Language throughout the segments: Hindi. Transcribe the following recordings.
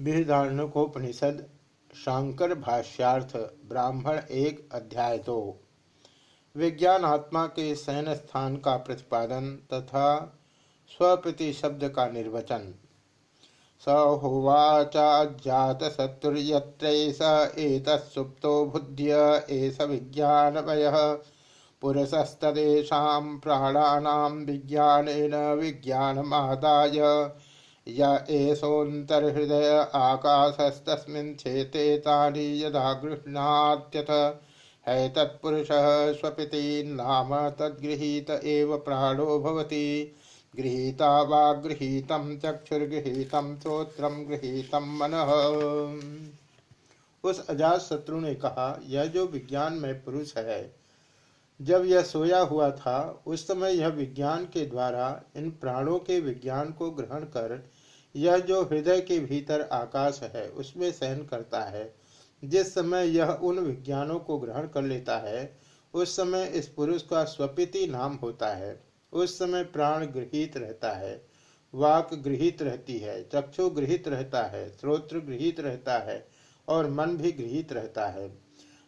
बृहदारण्यकोपनिषद शांकर भाष्यार्थ ब्राह्मण एक अध्याय दो। विज्ञान आत्मा के शयन स्थान का प्रतिपादन तथा स्वप्रति शब्द का निर्वचन। स होवाचात शत्रुयत्र एतत्सुप्तो बुद्ध्य, एष विज्ञानमय पुरुषस्तदेशा प्राणानां विज्ञानेन विज्ञानमादाय। य एषोऽन्तर्हृदय आकाशस्तस्मिन् क्षेते तानि यदा गृह्णात्यथ। हैतत्पुरुषः स्वपिति नाम तद्गृहीत एव प्राणो भवति। गृहीता वा गृहीतं चक्षुर्गृहीतं श्रोत्रं गृहीतं मनः। उस अजात शत्रु ने कहा, यह जो विज्ञान में पुरुष है, जब यह सोया हुआ था, उस समय यह विज्ञान के द्वारा इन प्राणों के विज्ञान को ग्रहण कर यह जो हृदय के भीतर आकाश है, उसमें सहन करता है। जिस समय यह उन विज्ञानों को ग्रहण कर लेता है, उस समय इस पुरुष का स्वपिति नाम होता है। उस समय प्राण गृहित रहता है, वाक गृहित रहती है, चक्षु गृहित रहता है श्रोत्र गृहित रहता है और मन भी गृहित रहता है।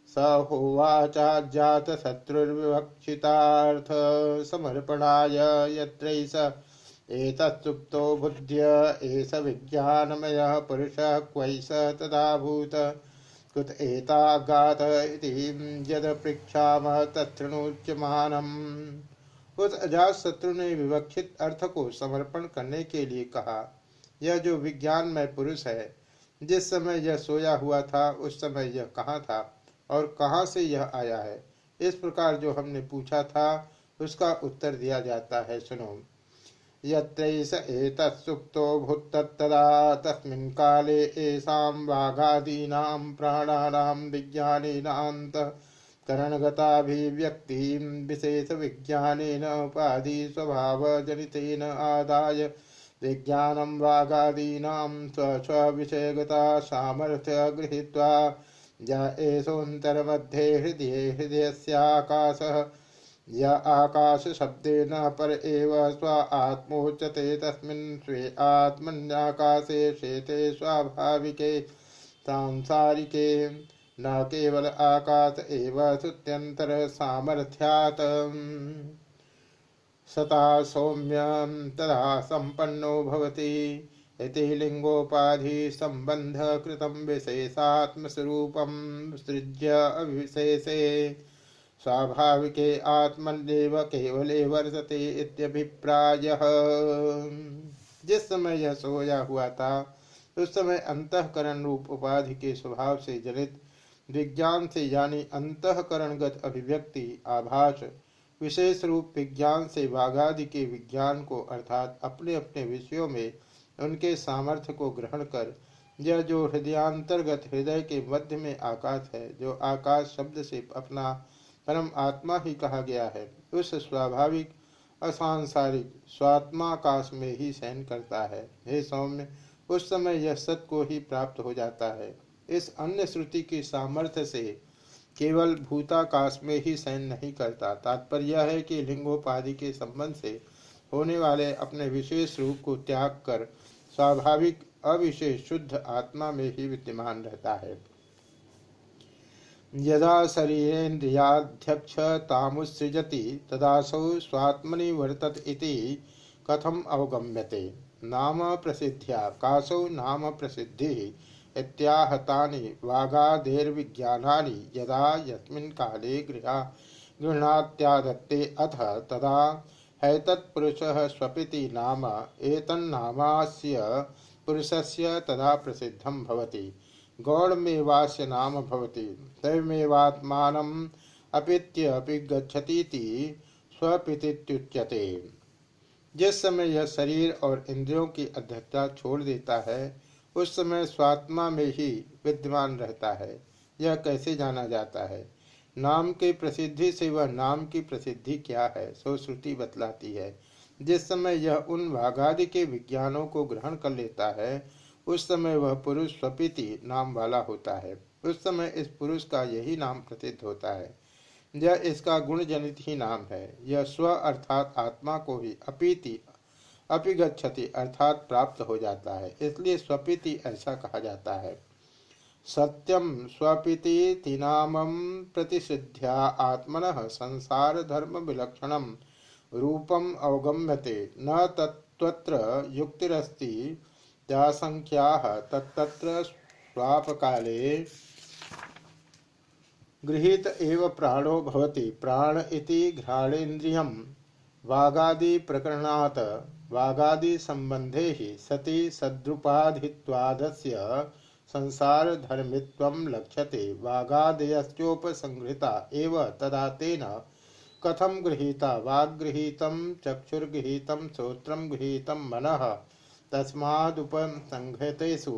स होवाचा जात शत्रुर्विवक्षितार्थ समर्पणाय यत्र एतत्सुप्तो बुद्ध्य, एष विज्ञानमयः पुरुषः क्वैष तदाभूत। कुत एतागात यद पृक्षामः तत्णुच्यमानम् उस अजात शत्रु ने विवक्षित अर्थ को समर्पण करने के लिए कहा, यह जो विज्ञान में पुरुष है, जिस समय यह सोया हुआ था, उस समय यह कहाँ था और कहाँ से यह आया है? इस प्रकार जो हमने पूछा था, उसका उत्तर दिया जाता है, सुनो। यत्रैष एतत्सुप्तो भूत्तदा तस्मिन् काले येषां वाघादीनां प्राणानां विज्ञानेनान्त करणगताभिव्यक्तिं विशेषविज्ञानेन उपाधि स्वभावजनितेन आदाय विज्ञानं वागादीनां स्वस्वविषयगता सामर्थ्य गृहीत्वा य एषोऽन्तर्मध्ये हृदये हृदयस्याकाशः य आकाश शब्देन पर एव स्व आत्मोच्यते तस्मिन् स्वे आत्मन्याकाशे शेते स्वाभाविके सांसारिके। न केवल आकाश एव श्रुत्यंतर सामर्थ्यात् सता सौम्य तदा संपन्नो भवति। इति लिंगोपाधि संबंध कृतं विशेषात्मस्वरूपं सृज्य अविशेषे। स्वाभाविके आत्मदेव केवले वर्षते इत्यभिप्राय। जिस समय यह सोया हुआ था, उस समय अंतकरण रूप उपाधि के स्वभाव से जनित, विज्ञान से यानी अंतकरणगत अभिव्यक्ति, आभास, विशेष रूप विज्ञान से वाघादि के विज्ञान को अर्थात अपने अपने विषयों में उनके सामर्थ्य को ग्रहण कर, यह जो हृदयांतर्गत हृदय के मध्य में आकाश है, जो आकाश शब्द से अपना परम आत्मा ही कहा गया है। उस स्वाभाविक, असांसारिक, स्वात्माकाश में ही सहन करता है। हे सौम्य, उस समय यह सत को ही प्राप्त हो जाता है। इस अन्य श्रुति की सामर्थ्य से केवल भूताकाश में ही सहन नहीं करता। तात्पर्य यह है कि लिंगोपाधि के संबंध से होने वाले अपने विशेष रूप को त्याग कर स्वाभाविक, अविशेष शुद्ध आत्मा में ही विद्यमान रहता है। यदा शरीरेन्द्रियाध्यक्षतामुत्सृजति तदासौ स्वात्मनि वर्तत इति कथम अवगम्यते। नाम प्रसिद्ध्या, कासौ नाम प्रसिद्धि इत्याहतानि वागादेर्विज्ञानानि यदा यस्मिन् काले गृहा, गृह्णात्यादत्ते अथ, तदा हैतत्पुरुषः स्वपिति नाम एतन्नामास्य पुरुषस्य तदा प्रसिद्धं भवति। गौड़मेवास्य नाम भवति। दैवमेवात्मानम अपित्यपि गच्छतीति स्वपितिच्यते जिस समय यह शरीर और इंद्रियों की अध्यक्षता छोड़ देता है, उस समय स्वात्मा में ही विद्यमान रहता है। यह कैसे जाना जाता है? नाम के प्रसिद्धि से वह नाम की प्रसिद्धि क्या है? सो श्रुति बतलाती है। जिस समय यह उन भागादि के विज्ञानों को ग्रहण कर लेता है उस समय वह पुरुष स्वपीति नाम वाला होता है। उस समय इस पुरुष का यही नाम प्रसिद्ध होता है। यह इसका गुण जनित ही नाम है। यह स्व अर्थात आत्मा को ही अपीति अपिगछति अर्थात प्राप्त हो जाता है। इसलिए स्वपिति ऐसा कहा जाता है। सत्यम स्वपिति नाम प्रतिसिद्ध्या आत्मन संसार धर्म विलक्षण रूपम अवगम्यते। न तत्त्र युक्तिरस्ति संख्या तत्त्र स्वापकाले गृहीत एव प्राणो भवति। प्राण इति घ्राणेन्द्रियं वागादि प्रकरणात् वागादि संबंधे ही सति सद्रुपाधित्वादस्य संसार धर्मित्वं लक्ष्यते। वागादयोपसंहृता एव तदा तेन कथम गृहीता? वाग्गृहीतं, चक्षुर्गृहीतं श्रोत्रं गृहीतं, मनः तस्मादुपसंहृतेषु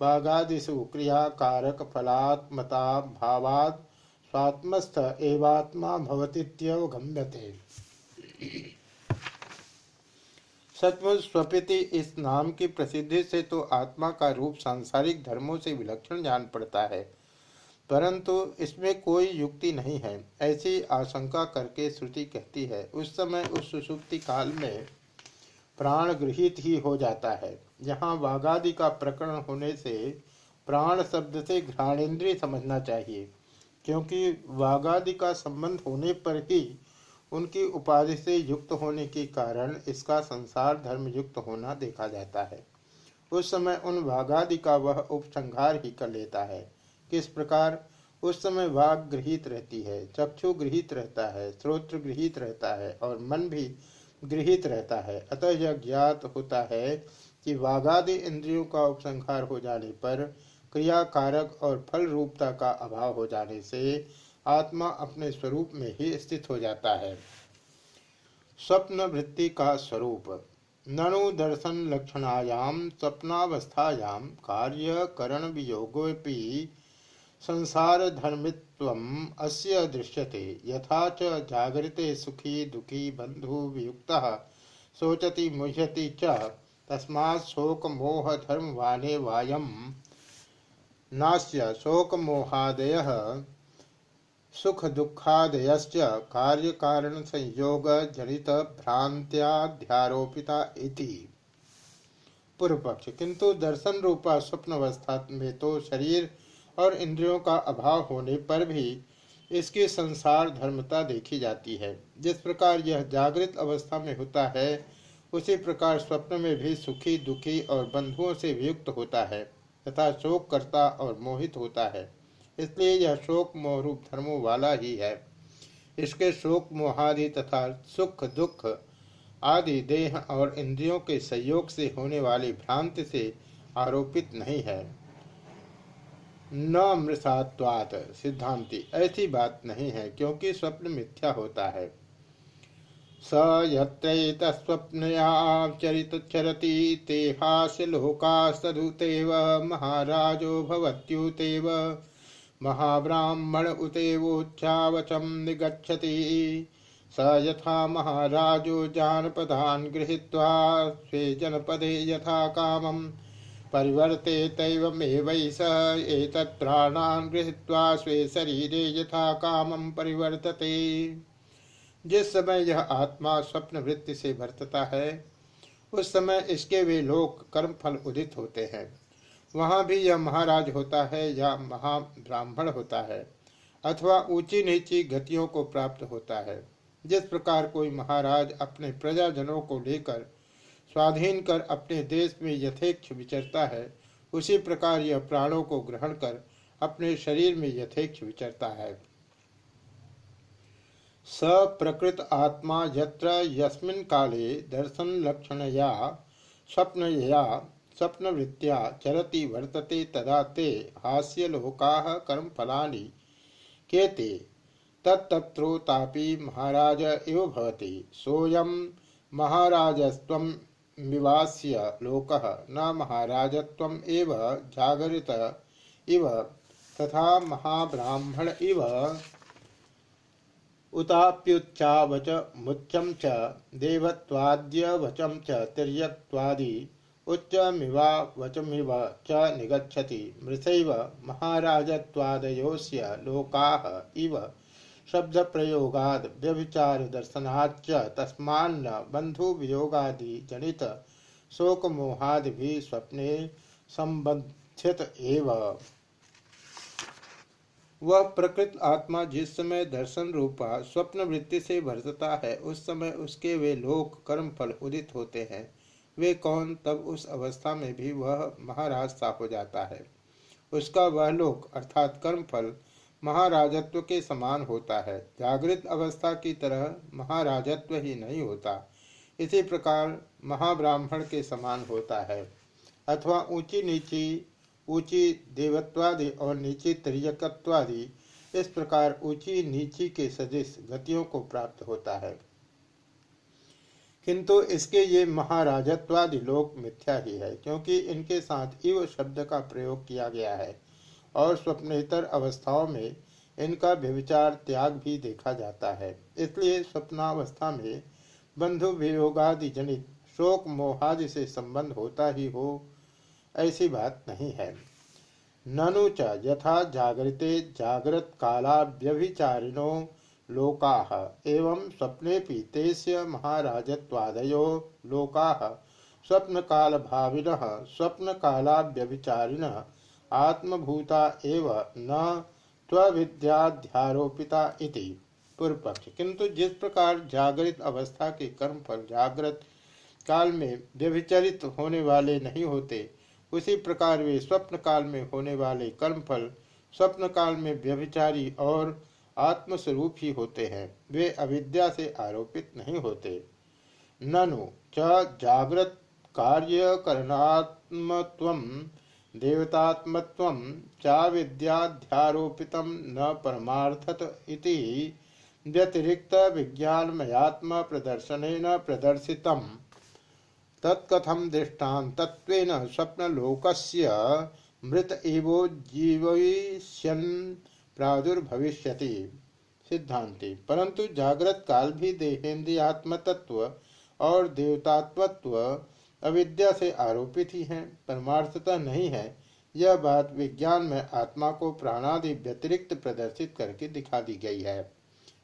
वागादिषु क्रियाकारक फलात्मता भावात् स्वात्मस्थ एवात्मा भवतीत्यवगम्यते। सचमुच स्वपिति इस नाम की प्रसिद्धि से तो आत्मा का रूप सांसारिक धर्मों से विलक्षण जान पड़ता है, परंतु इसमें कोई युक्ति नहीं है। ऐसी आशंका करके श्रुति कहती है, उस समय उस सुसुप्ति काल में प्राण गृहित ही हो जाता है। यहाँ वाघादि का प्रकरण होने से प्राण शब्द से घ्राणेन्द्रिय समझना चाहिए, क्योंकि वाघादि का संबंध होने पर ही उनकी उपाधि से युक्त होने के कारण इसका संसार धर्म युक्त होना देखा जाता है। उस समय उन वाघादि का वह उपसंहार ही कर लेता है। किस प्रकार? उस समय वाघ गृहित रहती है, चक्षु गृहित रहता है श्रोत्र गृहित रहता है और मन भी गृहित रहता है। अतः यह ज्ञात होता है कि वाघादि इंद्रियों का उपसंहार हो जाने पर क्रिया कारक और फल रूपता का अभाव हो जाने से आत्मा अपने स्वरूप में ही स्थित हो जाता है। स्वप्न वृत्ति का स्वरूप। ननु दर्शन लक्षणायाम, स्वप्नावस्थायाम, कार्य करण वियोगोपि संसार धर्मित्व अस्य दृश्यते। यथा च जागृते सुखी, दुखी बंधु वियुक्त सोचति मुह्यति च तस्मा शोक मोह धर्म वाने वायम। नास्य शोक मोहादय सुख दुखादयश्च कार्य कारण संयोग जनित भ्रांत्याध्यारोपिता इति। पूर्व पक्ष किंतु दर्शन रूपा स्वप्न अवस्था में तो शरीर और इंद्रियों का अभाव होने पर भी इसकी संसार धर्मता देखी जाती है। जिस प्रकार यह जागृत अवस्था में होता है, उसी प्रकार स्वप्न में भी सुखी, दुखी और बंधुओं से वियुक्त होता है, तथा शोक करता और मोहित होता है। इसलिए यह शोक मोहरूप धर्मों वाला ही है। इसके शोक मोहादि तथा सुख, दुख आदि देह और इंद्रियों के सहयोग से होने वाली भ्रांति से आरोपित नहीं है। न मृषात्वात सिद्धांति। ऐसी बात नहीं है, क्योंकि स्वप्न मिथ्या होता है। स यत्रैतस्वप्नया चरित चरति ते हास्य लोकास्तधुतेव महाराजो भवत्युतेव, महाब्राह्मण उतेवोच्चावचम निगछति स यथा महाराजो जानपदान गृहीत्वा स्वे जनपदे यथा कामम परिवर्ते स गृहीत्वा स्वे शरीरे यथा कामम परिवर्तते। जिस समय यह आत्मा स्वप्न वृत्ति से भरतता है, उस समय इसके वे लोग कर्म फल उदित होते हैं। वहाँ भी यह महाराज होता है या महाब्राह्मण होता है, अथवा ऊँची नीची गतियों को प्राप्त होता है। जिस प्रकार कोई महाराज अपने प्रजाजनों को लेकर स्वाधीन कर अपने देश में यथेक्ष विचरता है, उसी प्रकार यह प्राणों को ग्रहण कर अपने शरीर में यथेक्ष विचरता है। स प्रकृत आत्मा यत्र यस्मिन काले दर्शन लक्षणया स्वप्नया स्वप्नवृत्त्या चरति वर्तते तदा ते हास्यलोकाः कर्मफलानि केते। तत्त्रोतापि महाराज इव भवति। सोऽयं विवास्य लोक न महाराजत्वम् एव जागरित इव तथा महाब्राह्मण इव। उताप्युच्चावच मुच्यं च देवत्वाद्यवचं च तिर्यक्त्वादि उच्चमिवा वचमिव च निगच्छति। मृषैव महाराजत्वादयोस्य लोकाः इव। शब्द प्रयोगाद व्यभिचार दर्शनाच तस्मान्न बंधु वियोगादि जनित शोक मोहादि भी स्वप्ने संबंधित एवं। वह प्रकृत आत्मा जिस समय दर्शन रूपा स्वप्न वृत्ति से वर्तता है, उस समय उसके वे लोक कर्म फल उदित होते हैं। वे कौन, तब उस अवस्था में भी वह महाराज सा हो जाता है। उसका वह लोक, अर्थात कर्म फल महाराजत्व के समान होता है। जागृत अवस्था की तरह महाराजत्व ही नहीं होता। इसी प्रकार महाब्राह्मण के समान होता है। अथवा ऊँची नीची, ऊँची देवत्वादि और नीची त्रियकत्वादि, इस प्रकार ऊँची नीची के सदिश गतियों को प्राप्त होता है। किंतु इसके ये महाराजत्वादि लोक मिथ्या ही है, क्योंकि इनके साथ इव शब्द का प्रयोग किया गया है। और स्वप्नेतर अवस्थाओं में इनका व्यविचार त्याग भी देखा जाता है। इसलिए स्वप्नावस्था में बंधु वियोगादि जनित शोक मोहादि से संबंध होता ही हो, ऐसी बात नहीं है। ननु च यथा जागृते जागृत काला व्यभिचारिणो लोका एवं स्वप्ने तेस्य महाराजत्वादयो लोका। स्वप्न काल भाविन स्वप्न कालाव्यभिचारिण आत्मभूता एव न त्विद्याध्यारोपिता इति। पूर्व पक्ष किंतु जिस प्रकार जागृत अवस्था के कर्म फल जागृत काल में व्यभिचरित होने वाले नहीं होते, उसी प्रकार वे स्वप्न काल में होने वाले कर्म फल स्वप्न काल में व्यभिचारी और आत्मस्वरूप ही होते हैं। वे अविद्या से आरोपित नहीं होते। ननु च जागृत कार्य करणात्मत्व देवतात्मत्व चा विद्याध्यारोपित न परमार्थत इति व्यतिरिक्त विज्ञानमयात्म प्रदर्शन प्रदर्शित तत्कथम दृष्टान्तत्वेन स्वप्नलोकस्य मृत एवोज्जीवयिष्यन् प्रादुर्भविष्यति। सिद्धांति परंतु जागृत काल भी देहेन्द्रियात्म तत्व और देवतात्वत्व अविद्या से आरोपित ही है, परमार्थता नहीं है, यह बात विज्ञान में आत्मा को प्राणादि व्यतिरिक्त प्रदर्शित करके दिखा दी गई है।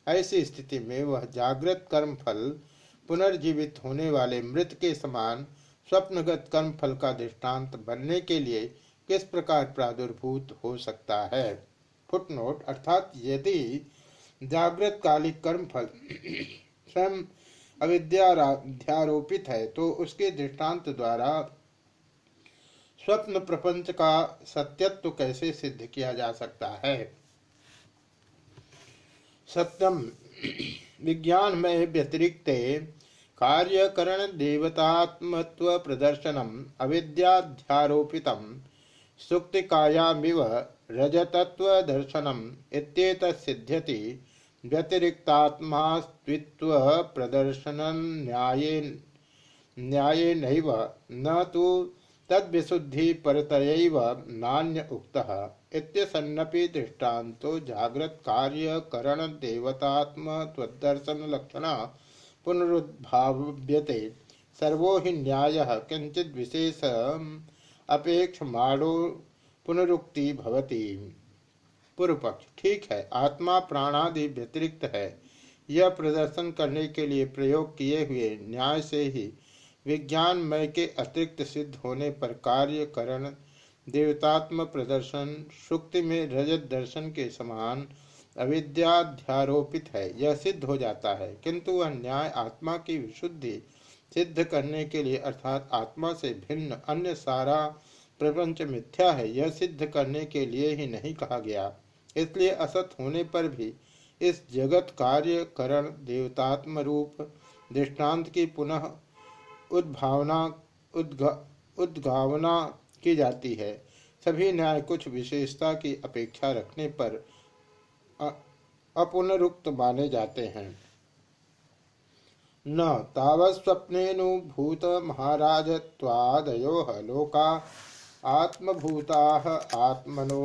ऐसी स्थिति में वह जागृत कर्म फल पुनर्जीवित होने वाले मृत के समान स्वप्नगत कर्म फल का दृष्टांत बनने के लिए किस प्रकार प्रादुर्भूत हो सकता है? फुटनोट, अर्थात यदि जागृत कालिक कर्म फल स्वयं अविद्यारोपित है तो उसके दृष्टांत द्वारा स्वप्न प्रपंच का सत्यत्व कैसे सिद्ध किया जा सकता है? सत्यम विज्ञान में व्यतिरिक्त कार्यकरण देवतात्मत्व प्रदर्शनम अविद्याध्यारोपित सुक्तिकायामिव रजतत्वदर्शनम इत्येत सिद्ध्यति। व्यतिरिक्तात्मास्त्वित्व प्रदर्शन न्याय न्याय न्यायेनैव न तो तद्विशुद्धि परतयैव नान्य उक्तः। इत्यसन्नपि दृष्टान्तो लक्षण पुनरुद्भाव्यते। सर्वो हि न्यायः किंचित विशेष अपेक्षमाणो पुनरुक्ति भवती। पूर्व पक्ष ठीक है, आत्मा प्राणादि व्यतिरिक्त है। यह प्रदर्शन करने के लिए प्रयोग किए हुए न्याय से ही विज्ञान मय के अतिरिक्त सिद्ध होने पर कार्य करण, देवतात्म प्रदर्शन, सुक्ति में रजत दर्शन के समान अविद्याध्यारोपित है। यह सिद्ध हो जाता है, किंतु वह न्याय आत्मा की विशुद्धि सिद्ध करने के लिए अर्थात आत्मा से भिन्न अन्य सारा प्रपंच मिथ्या है, यह सिद्ध करने के लिए ही नहीं कहा गया। इसलिए असत होने पर भी इस जगत कार्य करण देवतात्म रूप दृष्टांत की पुनः उद्भावना उद्गावना की जाती है। सभी न्याय कुछ विशेषता की अपेक्षा रखने पर अपुनरुक्त माने जाते हैं। न तावस्वप्नेनुभूत महाराजत्वादयो लोका आत्मभूता आत्मनो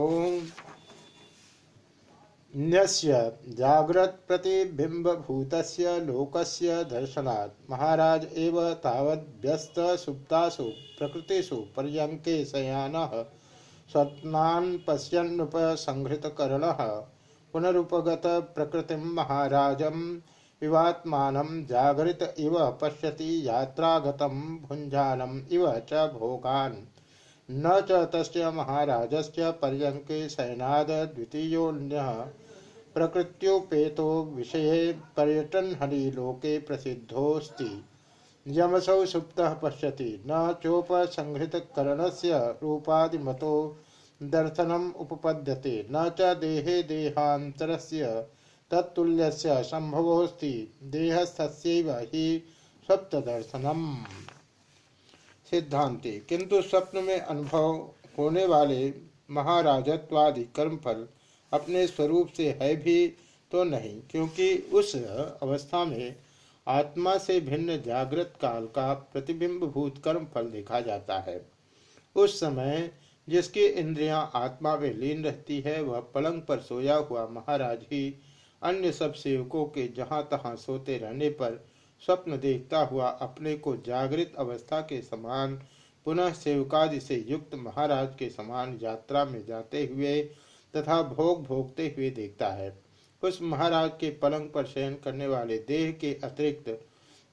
न्यस्य जाग्रत प्रतिबिंबभूत लोकस्य दर्शनात् महाराज एव तावद्यस्त सुप्तासु प्रकृतिषु पर्यंके शयानः स्वप्नान् पश्यन्नुपसंहृतकरणः पुनरुपगत प्रकृति महाराज इवात्मान जागृत इव पश्यति यात्रागत भुंजानम इव च भोगान। न च तस्य महाराजस्य पर्यङ्के शयनाद प्रकृत्योपेतो विषय पर्यटन हरिलोके प्रसिद्धोऽस्ति। यमसौ सुप्तः पश्यति। न चोपसंहृतकरणस्य रूपादिमतो दर्शनम उपपद्यते। न च देहे देहांतरस्य तत्तुल्यस्य संभवोऽस्ति देहस्थस्यैव सिद्धांति किंतु स्वप्न में अनुभव होने वाले महाराजत्वादि कर्मफल अपने स्वरूप से है भी तो नहीं, क्योंकि उस अवस्था में आत्मा से भिन्न जागृत काल का प्रतिबिंब भूत कर्म फल देखा जाता है। उस समय जिसकी इंद्रियाँ आत्मा में लीन रहती है, वह पलंग पर सोया हुआ महाराज ही अन्य सब सेवकों के जहाँ तहां सोते रहने पर स्वप्न देखता हुआ अपने को जागृत अवस्था के समान, पुनः सेवकादि से युक्त महाराज के समान यात्रा में जाते हुए तथा भोग भोगते हुए देखता है। उस महाराज के पलंग पर शयन करने वाले देह के अतिरिक्त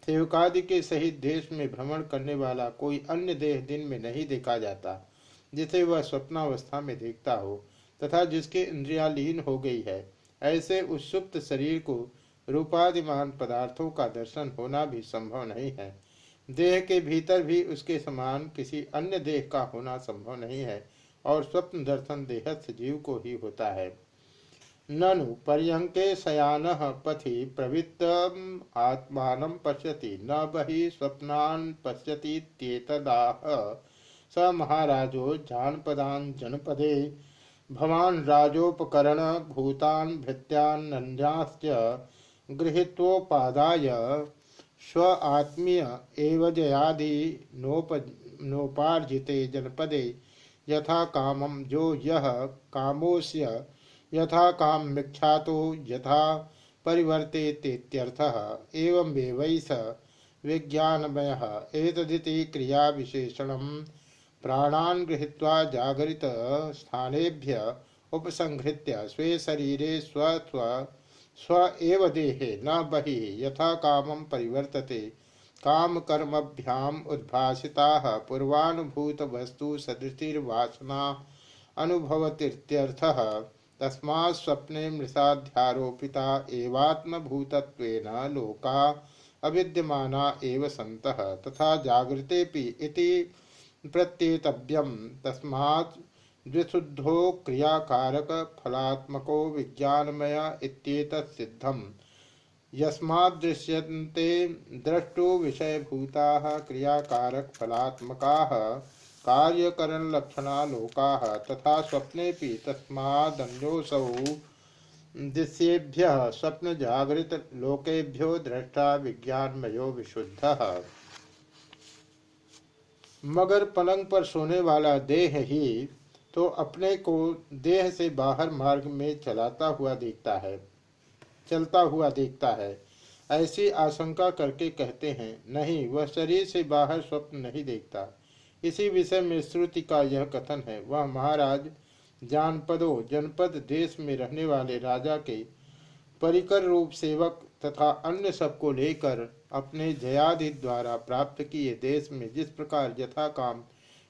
सेवकादि के सहित देश में भ्रमण करने वाला कोई अन्य देह दिन में नहीं देखा जाता, जिसे वह स्वप्नावस्था में देखता हो, तथा जिसके इंद्रिया लीन हो गई है। ऐसे उस सुप्त शरीर को रूपादिमान पदार्थों का दर्शन होना भी संभव नहीं है। देह के भीतर भी उसके समान किसी अन्य देह का होना संभव नहीं है। और स्वप्न दर्शन देहस्थ जीव को ही होता है। ननु पर्यंके शयान पथि प्रवृत्त आत्मा पश्यति। न बहि स्वप्नान् पश्यतीत्येतदाह स महाराजो जानपदान जनपदे। भवान राजोपकरण भूतान भृत्यान्याश्च गृहीत्वोपादाय। स्व आत्मीय एव जयादि नोप नोपार्जिते जनपदे। यथा कामम जो यह कामोस्य यथा काम मिक्षा तो यथा परिवर्तेत्यर्थः एवं वेवैस विज्ञानमयः। एतदिति क्रिया विशेषण प्राणान् गृहीत्वा जागरित स्थानेभ्य उपसंहृत्य स्वे शरीरे स्व स्व एव देहे न बहि। यथा कामं परिवर्तते काम कर्मभ्याम उद्भासिता पूर्वानुभूत वस्तु सदृशिर्वासना अनुभवतीत्यर्थः तस्मात् स्वप्ने मृषाध्यारोपिता एवात्मभूतत्वेन लोका अविद्यमाना एव सन्तः। तथा जागृतेऽपि इति प्रत्येतव्यम। तस्मात् द्विशुद्धो क्रियाकारक फलात्मको विज्ञानमय इत्येतत् सिद्धम्। यस्मादृश्यन्ते द्रष्टु विषयभूताः क्रियाकारक फलात्मकाः कार्यकरण लक्षणा लोका तथा स्वप्ने तस्मादन्योसौ दृश्येभ्य स्वप्न जागृत लोकेभ्यो दृष्टा विज्ञानमयो विशुद्ध। मगर पलंग पर सोने वाला देह ही तो अपने को देह से बाहर मार्ग में चलाता हुआ देखता है। चलता हुआ देखता है। ऐसी आशंका करके कहते हैं, नहीं, वह शरीर से बाहर स्वप्न नहीं देखता। इसी विषय में श्रुति का यह कथन है। वह महाराज जानपदों, जनपद देश में रहने वाले राजा के परिकर रूप सेवक तथा अन्य सबको लेकर अपने जयादि द्वारा प्राप्त किए देश में जिस प्रकार यथा काम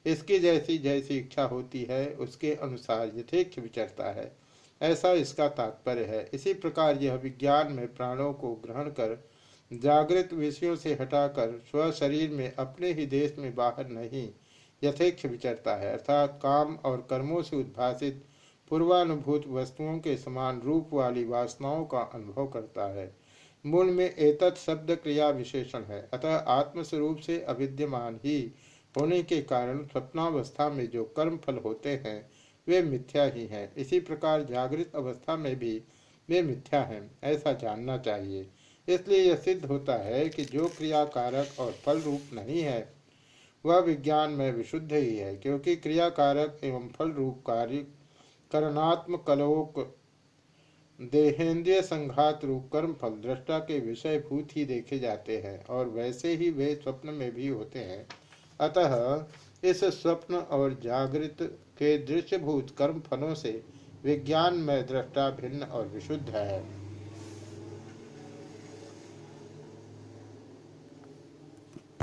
इसकी जैसी जैसी इच्छा होती है, उसके अनुसार यथेक्ष विचरता है। ऐसा इसका तात्पर्य है। इसी प्रकार यह विज्ञान में प्राणों को ग्रहण कर, जागृत विषयों से हटाकर स्व शरीर में अपने ही देश में बाहर नहीं यथेक्ष विचरता है। अर्थात काम और कर्मों से उद्भाषित पूर्वानुभूत वस्तुओं के समान रूप वाली वासनाओं का अनुभव करता है। मूल में एतत् शब्द क्रिया विशेषण है। अतः आत्मस्वरूप से अविद्यमान ही होने के कारण स्वप्नावस्था में जो कर्म फल होते हैं वे मिथ्या ही हैं। इसी प्रकार जागृत अवस्था में भी वे मिथ्या हैं, ऐसा जानना चाहिए। इसलिए यह सिद्ध होता है कि जो क्रिया कारक और फल रूप नहीं है, वह विज्ञान में विशुद्ध ही है, क्योंकि क्रियाकारक एवं फल रूप कार्य करणात्म कलोक, देहेंद्रिय संघात रूप कर्म फल दृष्टा के विषय भूत ही देखे जाते हैं, और वैसे ही वे स्वप्न में भी होते हैं। अतः इस स्वप्न और जागृत के दृश्यभूत कर्म फलों से विज्ञान में दृष्टा भिन्न और विशुद्ध है।